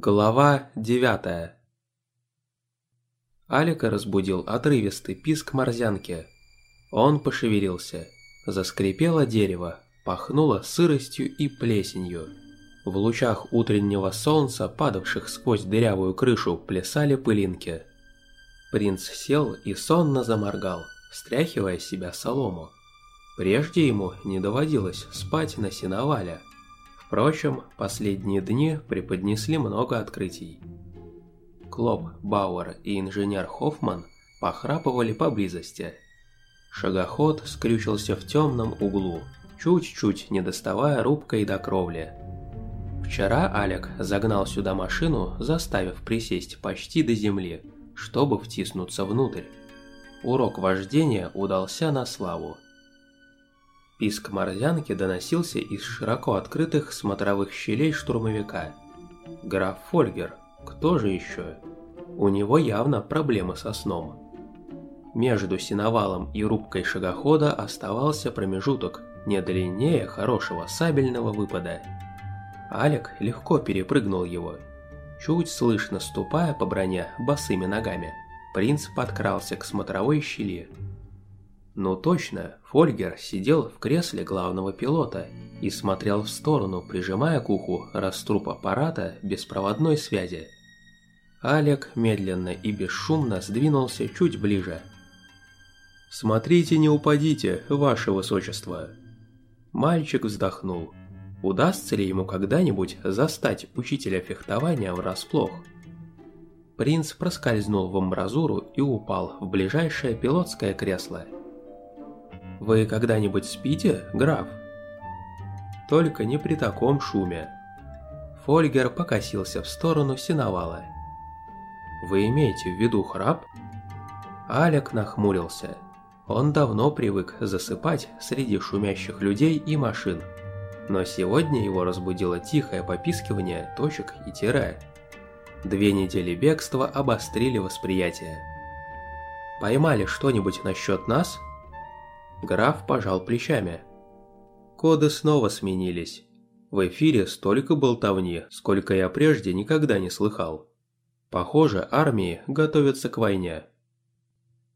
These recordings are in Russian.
Глава девятая Алика разбудил отрывистый писк морзянки. Он пошевелился. Заскрипело дерево, пахнуло сыростью и плесенью. В лучах утреннего солнца, падавших сквозь дырявую крышу, плясали пылинки. Принц сел и сонно заморгал, стряхивая с себя солому. Прежде ему не доводилось спать на сеновале. Впрочем, последние дни преподнесли много открытий. Клоп, Бауэр и инженер Хоффман похрапывали поблизости. Шагоход скрючился в темном углу, чуть-чуть не доставая рубкой до кровли. Вчера Алек загнал сюда машину, заставив присесть почти до земли, чтобы втиснуться внутрь. Урок вождения удался на славу. Писк морзянки доносился из широко открытых смотровых щелей штурмовика. Граф Фольгер, кто же еще? У него явно проблемы со сном. Между синовалом и рубкой шагохода оставался промежуток, не длиннее хорошего сабельного выпада. Алек легко перепрыгнул его. Чуть слышно ступая по броне босыми ногами, принц подкрался к смотровой щели. Ну точно, Фольгер сидел в кресле главного пилота и смотрел в сторону, прижимая к уху раструб аппарата беспроводной связи. Алек медленно и бесшумно сдвинулся чуть ближе. «Смотрите, не упадите, ваше высочество!» Мальчик вздохнул. Удастся ли ему когда-нибудь застать учителя фехтования врасплох? Принц проскользнул в амбразуру и упал в ближайшее пилотское кресло – вы когда-нибудь спите, граф? Только не при таком шуме. Фольгер покосился в сторону синовала. Вы имеете в виду храп? Алек нахмурился. Он давно привык засыпать среди шумящих людей и машин. Но сегодня его разбудило тихое попискивание точек и тире. Две недели бегства обострили восприятие. «Поймали что-нибудь насчет нас?» Граф пожал плечами. Коды снова сменились. В эфире столько болтовни, сколько я прежде никогда не слыхал. Похоже, армии готовятся к войне.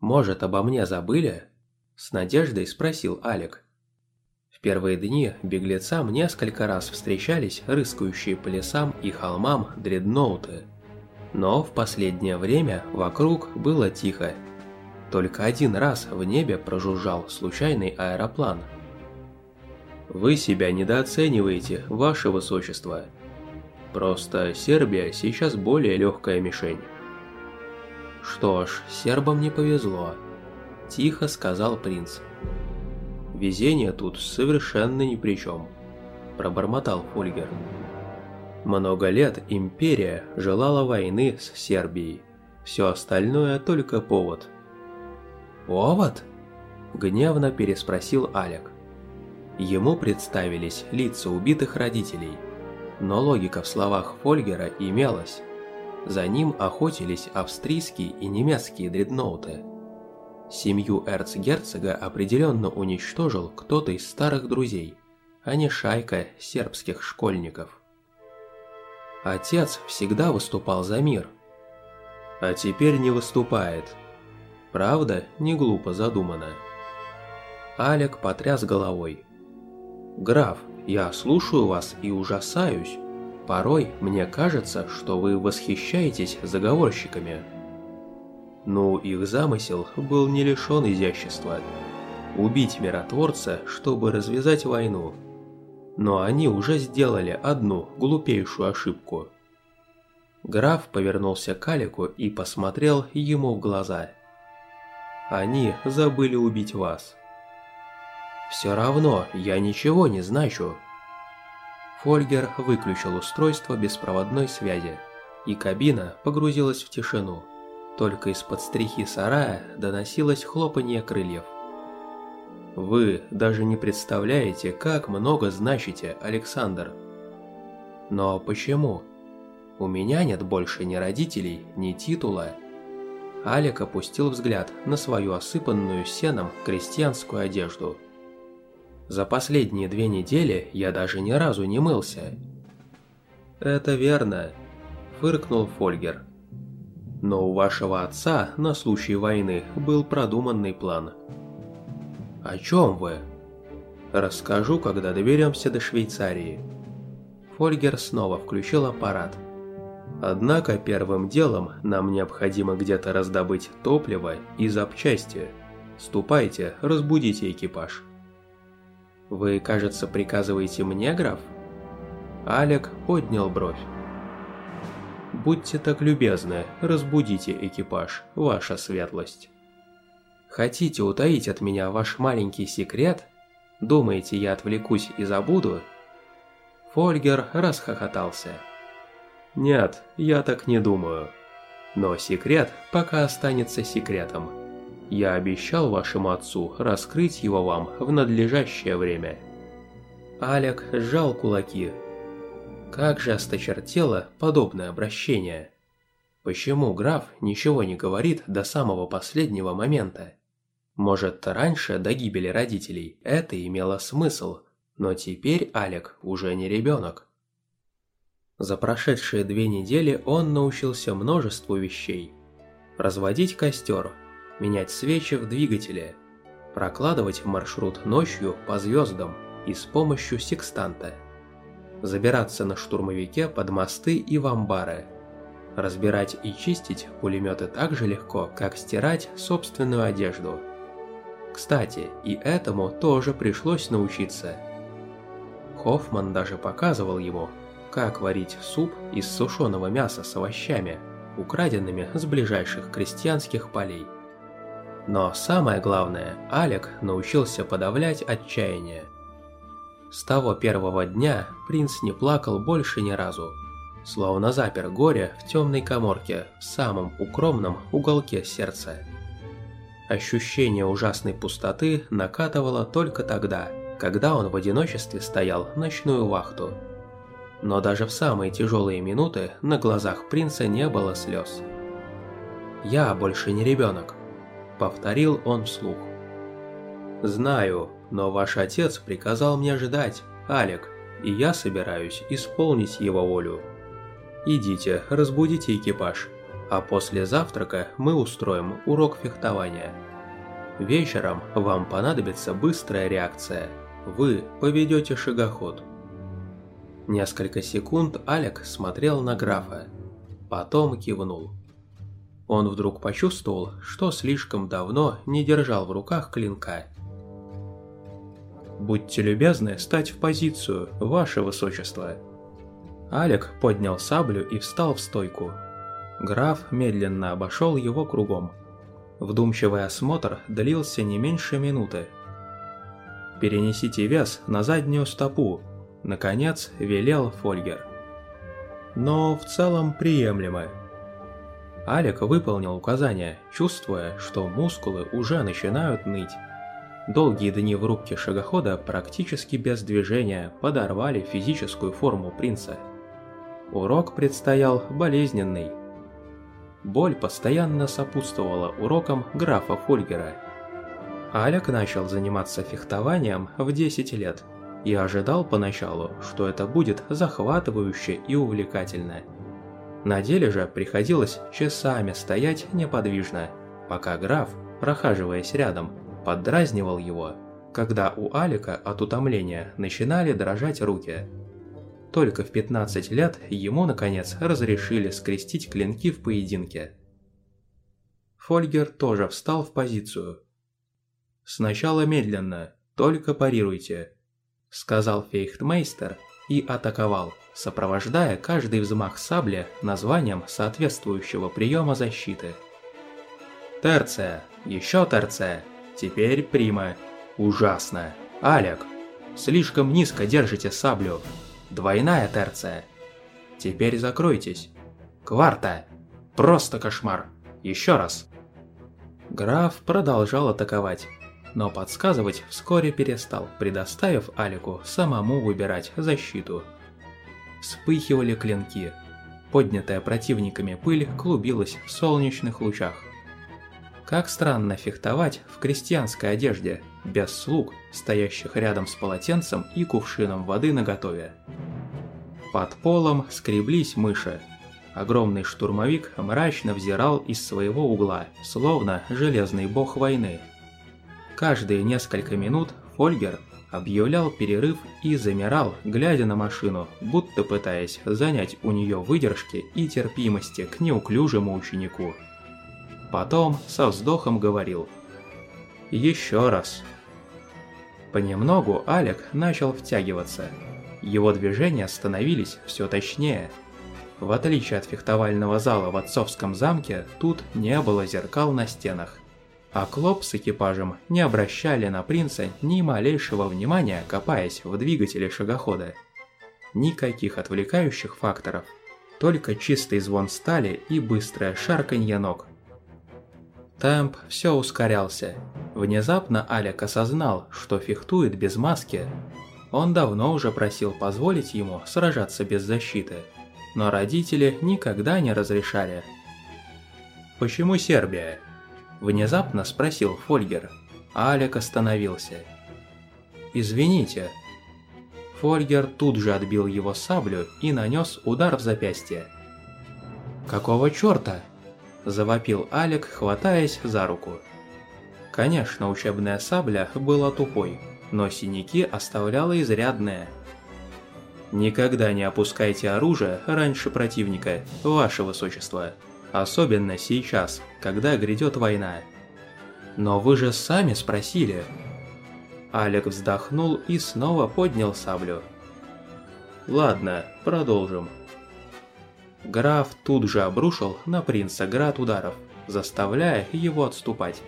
«Может, обо мне забыли?» – с надеждой спросил Алек. В первые дни беглецам несколько раз встречались рыскающие по лесам и холмам дредноуты. Но в последнее время вокруг было тихо только один раз в небе прожужжал случайный аэроплан. «Вы себя недооцениваете, ваше высочество. Просто Сербия сейчас более легкая мишень». «Что ж, сербам не повезло», – тихо сказал принц. «Везение тут совершенно ни при чем», – пробормотал Фольгер. Много лет империя желала войны с Сербией. Все остальное только повод – «Повод?» – гневно переспросил Алек. Ему представились лица убитых родителей, но логика в словах Фольгера имелась. За ним охотились австрийские и немецкие дредноуты. Семью эрцгерцога определенно уничтожил кто-то из старых друзей, а не шайка сербских школьников. Отец всегда выступал за мир. А теперь не выступает – Правда, не глупо задумано. Алек потряс головой. «Граф, я слушаю вас и ужасаюсь. Порой мне кажется, что вы восхищаетесь заговорщиками». Ну, их замысел был не лишен изящества. Убить миротворца, чтобы развязать войну. Но они уже сделали одну глупейшую ошибку. Граф повернулся к Алику и посмотрел ему в глаза – они забыли убить вас. Все равно я ничего не значу. Фольгер выключил устройство беспроводной связи, и кабина погрузилась в тишину. Только из-под стрихи сарая доносилось хлопанье крыльев. Вы даже не представляете, как много значите, Александр. Но почему? У меня нет больше ни родителей, ни титула, Алик опустил взгляд на свою осыпанную сеном крестьянскую одежду. «За последние две недели я даже ни разу не мылся». «Это верно». фыркнул Фольгер. Но у вашего отца на случай войны был продуманный план. О чем вы? Расскажу, когда доберемся до Швейцарии. Фольгер снова включил аппарат. Однако первым делом нам необходимо где-то раздобыть топливо и запчасти. Ступайте, разбудите экипаж. Вы, кажется, приказываете мне, граф? Алек поднял бровь. Будьте так любезны, разбудите экипаж, ваша светлость. Хотите утаить от меня ваш маленький секрет? Думаете, я отвлекусь и забуду? Фольгер расхохотался. Нет, я так не думаю. Но секрет пока останется секретом. Я обещал вашему отцу раскрыть его вам в надлежащее время. Алек сжал кулаки, как же осточертело подобное обращение. Почему граф ничего не говорит до самого последнего момента? Может, раньше, до гибели родителей, это имело смысл, но теперь Алек уже не ребенок. За прошедшие две недели он научился множеству вещей. Разводить костер, менять свечи в двигателе, прокладывать маршрут ночью по звездам и с помощью секстанта – забираться на штурмовике под мосты и в амбары. Разбирать и чистить пулеметы так же легко, как стирать собственную одежду. Кстати, и этому тоже пришлось научиться. Хоффман даже показывал ему, как варить суп из сушеного мяса с овощами, украденными с ближайших крестьянских полей. Но самое главное, Алек научился подавлять отчаяние. С того первого дня принц не плакал больше ни разу. Словно запер горе в темной коморке в самом укромном уголке сердца. Ощущение ужасной пустоты накатывало только тогда, когда он в одиночестве стоял ночную вахту. Но даже в самые тяжелые минуты на глазах принца не было слез. «Я больше не ребенок», — повторил он вслух. «Знаю, но ваш отец приказал мне ждать, Алек, и я собираюсь исполнить его волю. Идите, разбудите экипаж, а после завтрака мы устроим урок фехтования. Вечером вам понадобится быстрая реакция. Вы поведете шагоход». Несколько секунд Алек смотрел на графа, потом кивнул. Он вдруг почувствовал, что слишком давно не держал в руках клинка Будьте любезны стать в позицию, ваше высочество». Алек поднял саблю и встал в стойку. Граф медленно обошел его кругом. Вдумчивый осмотр длился не меньше минуты. «Перенесите вес на заднюю стопу», — наконец велел Фольгер. «Но в целом приемлемо». Алек выполнил указание, чувствуя, что мускулы уже начинают ныть. Долгие дни в рубке шагохода практически без движения подорвали физическую форму принца. Урок предстоял болезненный. Боль постоянно сопутствовала урокам графа Фольгера. Алек начал заниматься фехтованием в 10 лет и ожидал поначалу, что это будет захватывающе и увлекательно. На деле же приходилось часами стоять неподвижно, пока граф, прохаживаясь рядом, поддразнивал его, когда у Алика от утомления начинали дрожать руки. Только в 15 лет ему, наконец, разрешили скрестить клинки в поединке. Фольгер тоже встал в позицию. «Сначала медленно, только парируйте», — сказал фейхтмейстер и атаковал, сопровождая каждый взмах сабли названием соответствующего приема защиты. «Терция! Еще терция!» Теперь прима. Ужасно. Алек, слишком низко держите саблю. Двойная терция. Теперь закройтесь. Кварта. Просто кошмар. Еще раз. Граф продолжал атаковать, но подсказывать вскоре перестал, предоставив Алику самому выбирать защиту. Вспыхивали клинки. Поднятая противниками пыль клубилась в солнечных лучах. Как странно фехтовать в крестьянской одежде, без слуг, стоящих рядом с полотенцем и кувшином воды наготове. Под полом скреблись мыши. Огромный штурмовик мрачно взирал из своего угла, словно железный бог войны. Каждые несколько минут Фольгер объявлял перерыв и замирал, глядя на машину, будто пытаясь занять у нее выдержки и терпимости к неуклюжему ученику. Потом со вздохом говорил «Еще раз». Понемногу Алек начал втягиваться. Его движения становились все точнее. В отличие от фехтовального зала в отцовском замке, тут не было зеркал на стенах. А Клоп с экипажем не обращали на принца ни малейшего внимания, копаясь в двигателе шагохода. Никаких отвлекающих факторов, только чистый звон стали и быстрое шарканье ног. Темп все ускорялся. Внезапно Алек осознал, что фехтует без маски. Он давно уже просил позволить ему сражаться без защиты, но родители никогда не разрешали. «Почему Сербия?» Внезапно спросил Фольгер. Алек остановился. «Извините». Фольгер тут же отбил его саблю и нанес удар в запястье. «Какого черта?» – завопил Алек, хватаясь за руку. Конечно, учебная сабля была тупой, но синяки оставляла изрядные. «Никогда не опускайте оружие раньше противника, ваше высочество», Особенно сейчас, когда грядет война. Но вы же сами спросили. Алек вздохнул и снова поднял саблю. Ладно, продолжим. Граф тут же обрушил на принца град ударов, заставляя его отступать.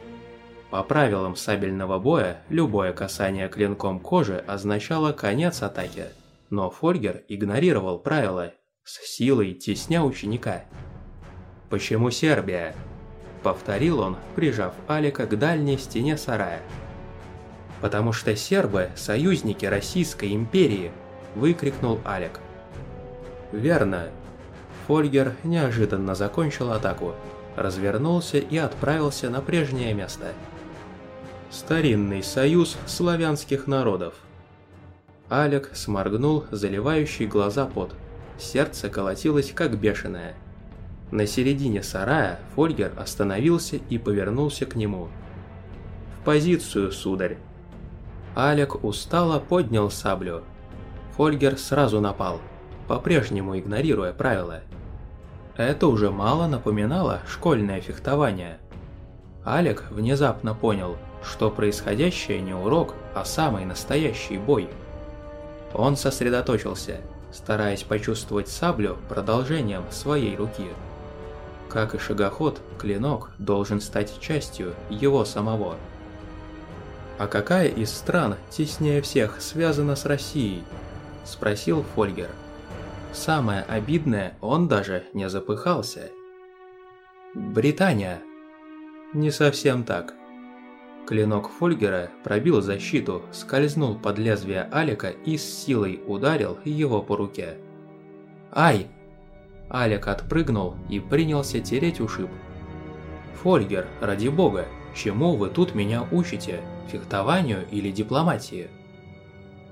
По правилам сабельного боя, любое касание клинком кожи означало конец атаки, но Фольгер игнорировал правила, с силой тесня ученика. «Почему Сербия?» – повторил он, прижав Алика к дальней стене сарая. «Потому что сербы – союзники Российской империи!» – выкрикнул Алик. «Верно». Фольгер неожиданно закончил атаку, развернулся и отправился на прежнее место. Старинный союз славянских народов. Алек сморгнул заливающий глаза пот. Сердце колотилось как бешеное. На середине сарая Фольгер остановился и повернулся к нему. «В позицию, сударь!» Алек устало поднял саблю. Фольгер сразу напал, по-прежнему игнорируя правила. Это уже мало напоминало школьное фехтование. Алек внезапно понял, что происходящее не урок, а самый настоящий бой. Он сосредоточился, стараясь почувствовать саблю продолжением своей руки. Как и шагоход, клинок должен стать частью его самого. «А какая из стран теснее всех связана с Россией?» – спросил Фольгер. Самое обидное, он даже не запыхался. «Британия!» «Не совсем так». Клинок Фольгера пробил защиту, скользнул под лезвие Алика и с силой ударил его по руке. «Ай!» Алек отпрыгнул и принялся тереть ушиб. «Фольгер, ради бога, чему вы тут меня учите? Фехтованию или дипломатии?»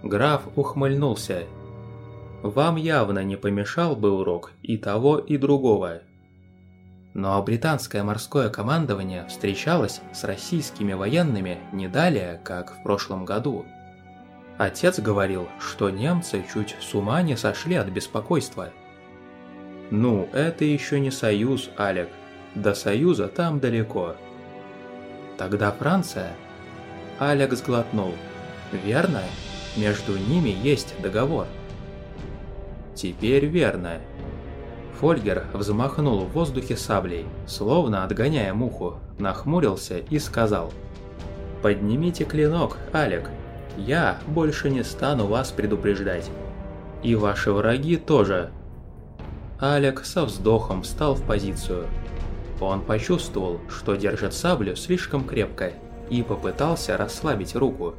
Граф ухмыльнулся. «Вам явно не помешал бы урок и того, и другого». Но британское морское командование встречалось с российскими военными не далее, как в прошлом году. Отец говорил, что немцы чуть с ума не сошли от беспокойства – ну, это еще не союз, Алек. До союза там далеко. Тогда Франция? Алек сглотнул. Верно? Между ними есть договор. Теперь верно. Фольгер взмахнул в воздухе саблей, словно отгоняя муху, нахмурился и сказал. «Поднимите клинок, Алек. Я больше не стану вас предупреждать. И ваши враги тоже, Алек со вздохом встал в позицию. Он почувствовал, что держит саблю слишком крепко, и попытался расслабить руку.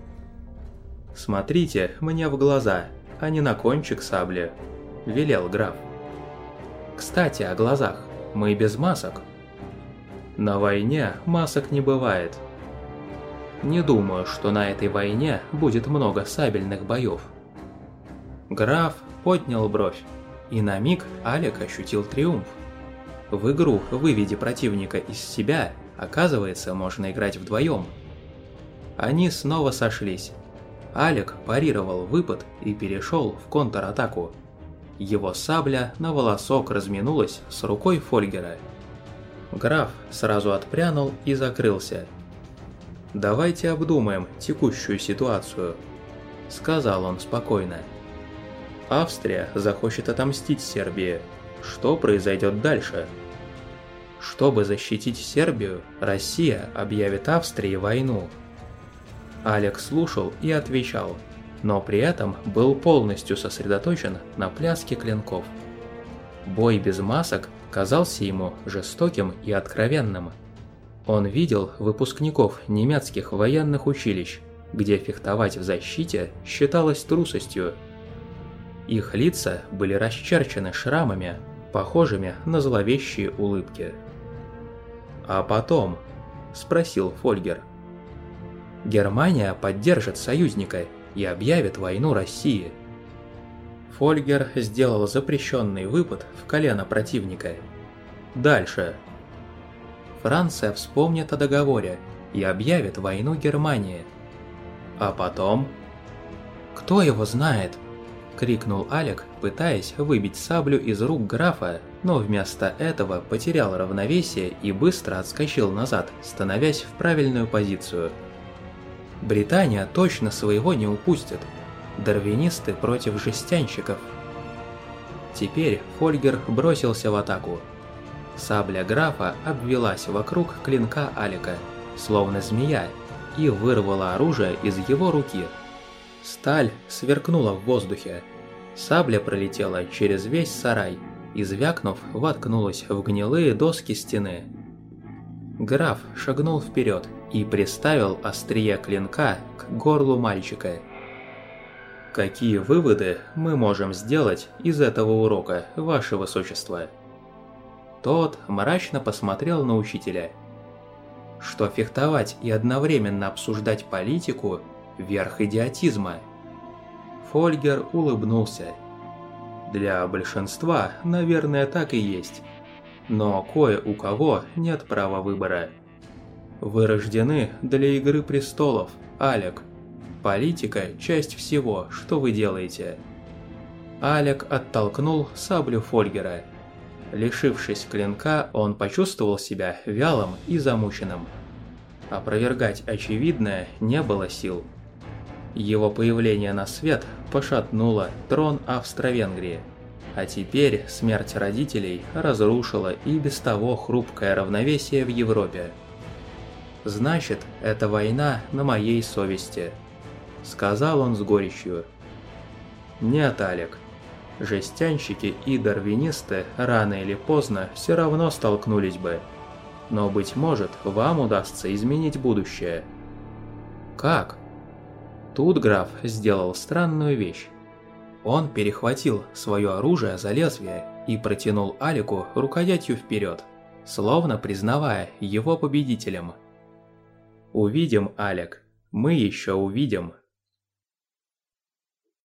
«Смотрите мне в глаза, а не на кончик сабли», – велел граф. «Кстати, о глазах. Мы без масок». «На войне масок не бывает», не думаю, что на этой войне будет много сабельных боев. Граф поднял бровь и на миг Алек ощутил триумф. в игру «Выведи противника из себя» оказывается можно играть вдвоем. Они снова сошлись. Алек парировал выпад и перешел в контратаку. Его сабля на волосок разминулась с рукой Фольгера. Граф сразу отпрянул и закрылся. «Давайте обдумаем текущую ситуацию», — сказал он спокойно. «Австрия захочет отомстить Сербии. Что произойдет дальше?» Чтобы защитить Сербию, Россия объявит Австрии войну. Алекс слушал и отвечал, но при этом был полностью сосредоточен на пляске клинков. Бой без масок казался ему жестоким и откровенным. Он видел выпускников немецких военных училищ, где фехтовать в защите считалось трусостью. Их лица были расчерчены шрамами, похожими на зловещие улыбки. «А потом?» – спросил Фольгер. «Германия поддержит союзника и объявит войну России». Фольгер сделал запрещенный выпад в колено противника. Дальше. Франция вспомнит о договоре и объявит войну Германии. А потом... «Кто его знает?» – крикнул Алек, пытаясь выбить саблю из рук графа, но вместо этого потерял равновесие и быстро отскочил назад, становясь в правильную позицию. Британия точно своего не упустит. Дарвинисты против жестянщиков. Теперь Фольгер бросился в атаку. Сабля графа обвелась вокруг клинка Алика, словно змея, и вырвала оружие из его руки. Сталь сверкнула в воздухе, Сабля пролетела через весь сарай и, звякнув, воткнулась в гнилые доски стены. Граф шагнул вперед и приставил острие клинка к горлу мальчика. «Какие выводы мы можем сделать из этого урока, ваше высочество?» Тот мрачно посмотрел на учителя. Что фехтовать и одновременно обсуждать политику – верх идиотизма – Фольгер улыбнулся. Для большинства, наверное, так и есть. Но кое у кого нет права выбора. Вы рождены для Игры Престолов, Алек. Политика – часть всего, что вы делаете. Алек оттолкнул саблю Фольгера. Лишившись клинка, он почувствовал себя вялым и замученным. Опровергать очевидное не было сил. Его появление на свет пошатнуло трон Австро-Венгрии. А теперь смерть родителей разрушила и без того хрупкое равновесие в Европе. «Значит, эта война на моей совести», — сказал он с горечью. «Нет, Алек. Жестянщики и дарвинисты рано или поздно все равно столкнулись бы. Но, быть может, вам удастся изменить будущее». «Как?» Тут граф сделал странную вещь. Он перехватил свое оружие за лезвие и протянул Алику рукоятью вперед, словно признавая его победителем. «Увидим, Алек, мы еще увидим».